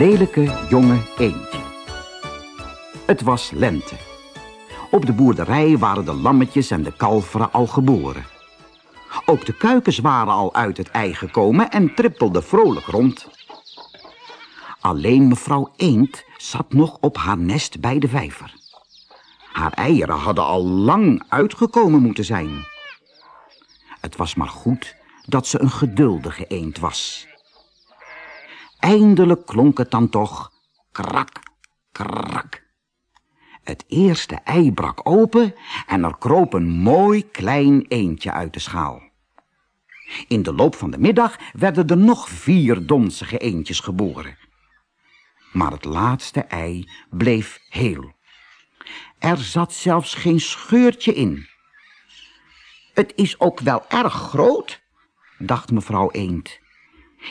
lelijke jonge eendje. Het was lente. Op de boerderij waren de lammetjes en de kalveren al geboren. Ook de kuikens waren al uit het ei gekomen en trippelden vrolijk rond. Alleen mevrouw Eend zat nog op haar nest bij de vijver. Haar eieren hadden al lang uitgekomen moeten zijn. Het was maar goed dat ze een geduldige eend was. Eindelijk klonk het dan toch krak, krak. Het eerste ei brak open en er kroop een mooi klein eendje uit de schaal. In de loop van de middag werden er nog vier donzige eendjes geboren. Maar het laatste ei bleef heel. Er zat zelfs geen scheurtje in. Het is ook wel erg groot, dacht mevrouw Eend.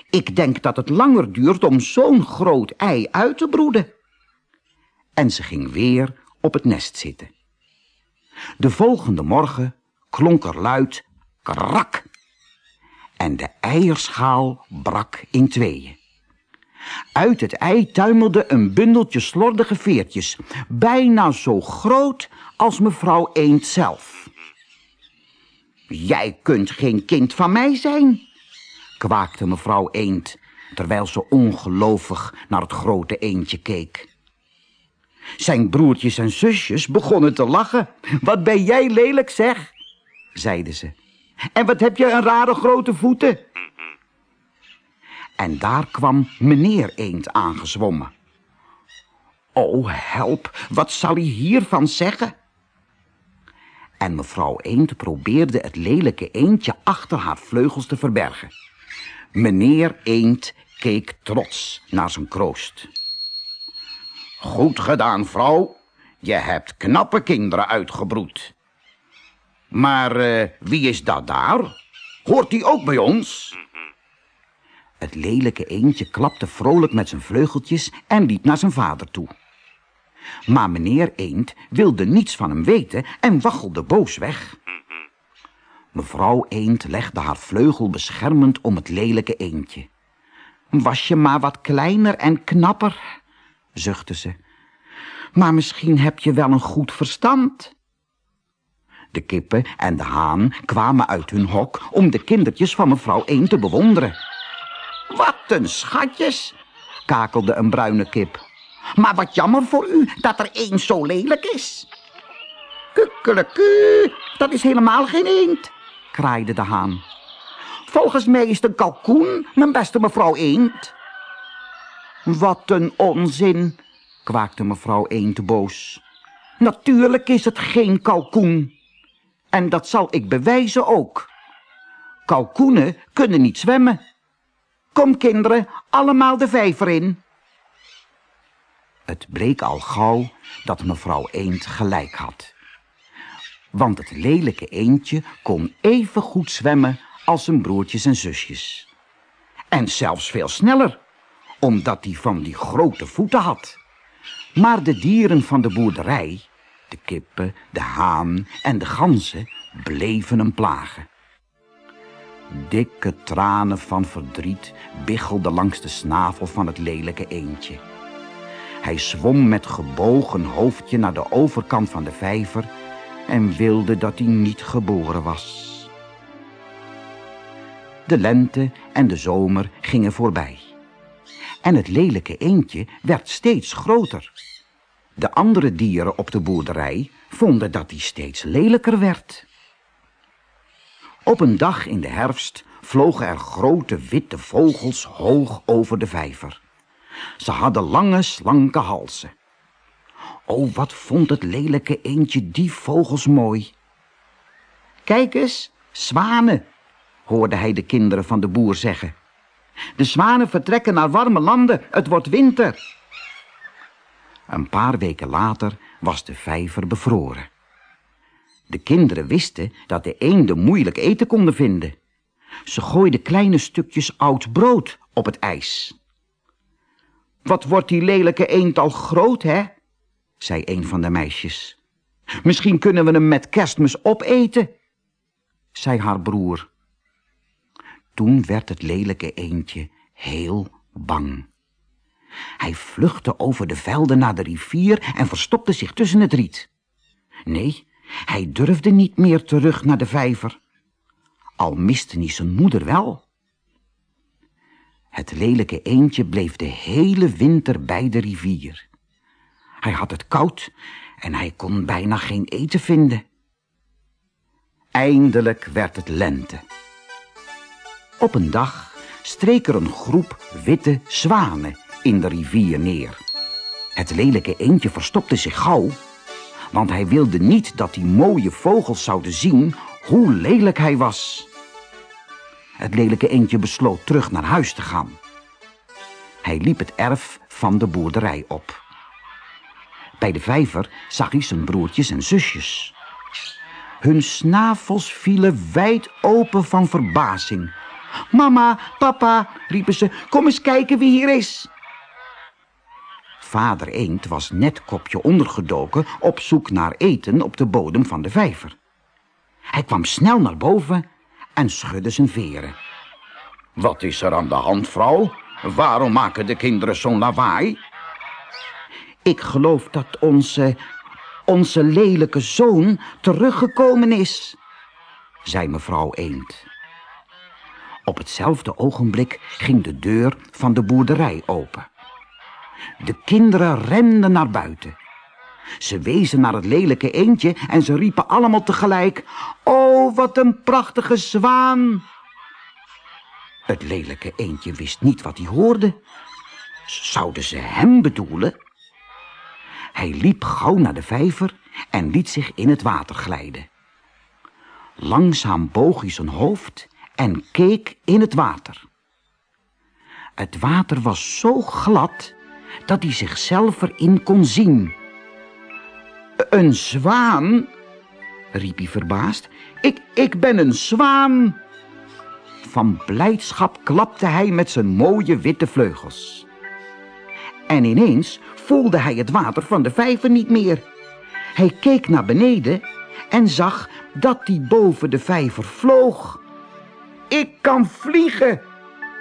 Ik denk dat het langer duurt om zo'n groot ei uit te broeden. En ze ging weer op het nest zitten. De volgende morgen klonk er luid krak. En de eierschaal brak in tweeën. Uit het ei tuimelde een bundeltje slordige veertjes, bijna zo groot als mevrouw Eend zelf. Jij kunt geen kind van mij zijn, kwaakte mevrouw Eend, terwijl ze ongelovig naar het grote eendje keek. Zijn broertjes en zusjes begonnen te lachen. Wat ben jij lelijk, zeg, zeiden ze. En wat heb je een rare grote voeten? En daar kwam meneer Eend aangezwommen. O, help, wat zal hij hiervan zeggen? En mevrouw Eend probeerde het lelijke eendje achter haar vleugels te verbergen. Meneer Eend keek trots naar zijn kroost. Goed gedaan, vrouw. Je hebt knappe kinderen uitgebroed. Maar uh, wie is dat daar? Hoort die ook bij ons? Het lelijke eendje klapte vrolijk met zijn vleugeltjes en liep naar zijn vader toe. Maar meneer Eend wilde niets van hem weten en waggelde boos weg. Mevrouw Eend legde haar vleugel beschermend om het lelijke eendje. Was je maar wat kleiner en knapper, zuchtte ze. Maar misschien heb je wel een goed verstand. De kippen en de haan kwamen uit hun hok om de kindertjes van mevrouw Eend te bewonderen. Wat een schatjes, kakelde een bruine kip. Maar wat jammer voor u dat er één zo lelijk is. Kukkeleku, dat is helemaal geen eend, kraaide de haan. Volgens mij is het een kalkoen, mijn beste mevrouw eend. Wat een onzin, kwaakte mevrouw Eend boos. Natuurlijk is het geen kalkoen. En dat zal ik bewijzen ook. Kalkoenen kunnen niet zwemmen. Kom kinderen, allemaal de vijver in. Het bleek al gauw dat mevrouw Eend gelijk had. Want het lelijke eendje kon even goed zwemmen als zijn broertjes en zusjes. En zelfs veel sneller, omdat hij van die grote voeten had. Maar de dieren van de boerderij, de kippen, de haan en de ganzen, bleven hem plagen. Dikke tranen van verdriet biggelden langs de snavel van het lelijke eendje. Hij zwom met gebogen hoofdje naar de overkant van de vijver en wilde dat hij niet geboren was. De lente en de zomer gingen voorbij. En het lelijke eendje werd steeds groter. De andere dieren op de boerderij vonden dat hij steeds lelijker werd. Op een dag in de herfst vlogen er grote witte vogels hoog over de vijver. Ze hadden lange, slanke halzen. O, wat vond het lelijke eendje die vogels mooi. Kijk eens, zwanen, hoorde hij de kinderen van de boer zeggen. De zwanen vertrekken naar warme landen, het wordt winter. Een paar weken later was de vijver bevroren. De kinderen wisten dat de eenden moeilijk eten konden vinden. Ze gooiden kleine stukjes oud brood op het ijs. Wat wordt die lelijke eend al groot, hè? Zei een van de meisjes. Misschien kunnen we hem met kerstmis opeten, zei haar broer. Toen werd het lelijke eendje heel bang. Hij vluchtte over de velden naar de rivier en verstopte zich tussen het riet. Nee, hij durfde niet meer terug naar de vijver. Al miste hij zijn moeder wel. Het lelijke eendje bleef de hele winter bij de rivier. Hij had het koud en hij kon bijna geen eten vinden. Eindelijk werd het lente. Op een dag streek er een groep witte zwanen in de rivier neer. Het lelijke eendje verstopte zich gauw, want hij wilde niet dat die mooie vogels zouden zien hoe lelijk hij was. Het lelijke eendje besloot terug naar huis te gaan. Hij liep het erf van de boerderij op. Bij de vijver zag hij zijn broertjes en zusjes. Hun snavels vielen wijd open van verbazing. Mama, papa, riepen ze, kom eens kijken wie hier is. Vader Eend was net kopje ondergedoken op zoek naar eten op de bodem van de vijver. Hij kwam snel naar boven en schudde zijn veren. Wat is er aan de hand, vrouw? Waarom maken de kinderen zo'n lawaai? Ik geloof dat onze, onze lelijke zoon teruggekomen is, zei mevrouw Eend. Op hetzelfde ogenblik ging de deur van de boerderij open. De kinderen renden naar buiten. Ze wezen naar het lelijke eendje en ze riepen allemaal tegelijk... Oh, wat een prachtige zwaan! Het lelijke eendje wist niet wat hij hoorde. Zouden ze hem bedoelen? Hij liep gauw naar de vijver en liet zich in het water glijden. Langzaam boog hij zijn hoofd en keek in het water. Het water was zo glad dat hij zichzelf erin kon zien. Een zwaan? riep hij verbaasd. Ik, ik ben een zwaan. Van blijdschap klapte hij met zijn mooie witte vleugels. En ineens voelde hij het water van de vijver niet meer. Hij keek naar beneden en zag dat hij boven de vijver vloog. Ik kan vliegen,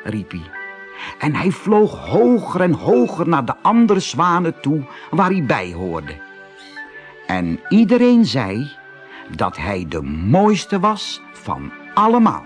riep hij. En hij vloog hoger en hoger naar de andere zwanen toe waar hij bij hoorde. En iedereen zei dat hij de mooiste was van allemaal.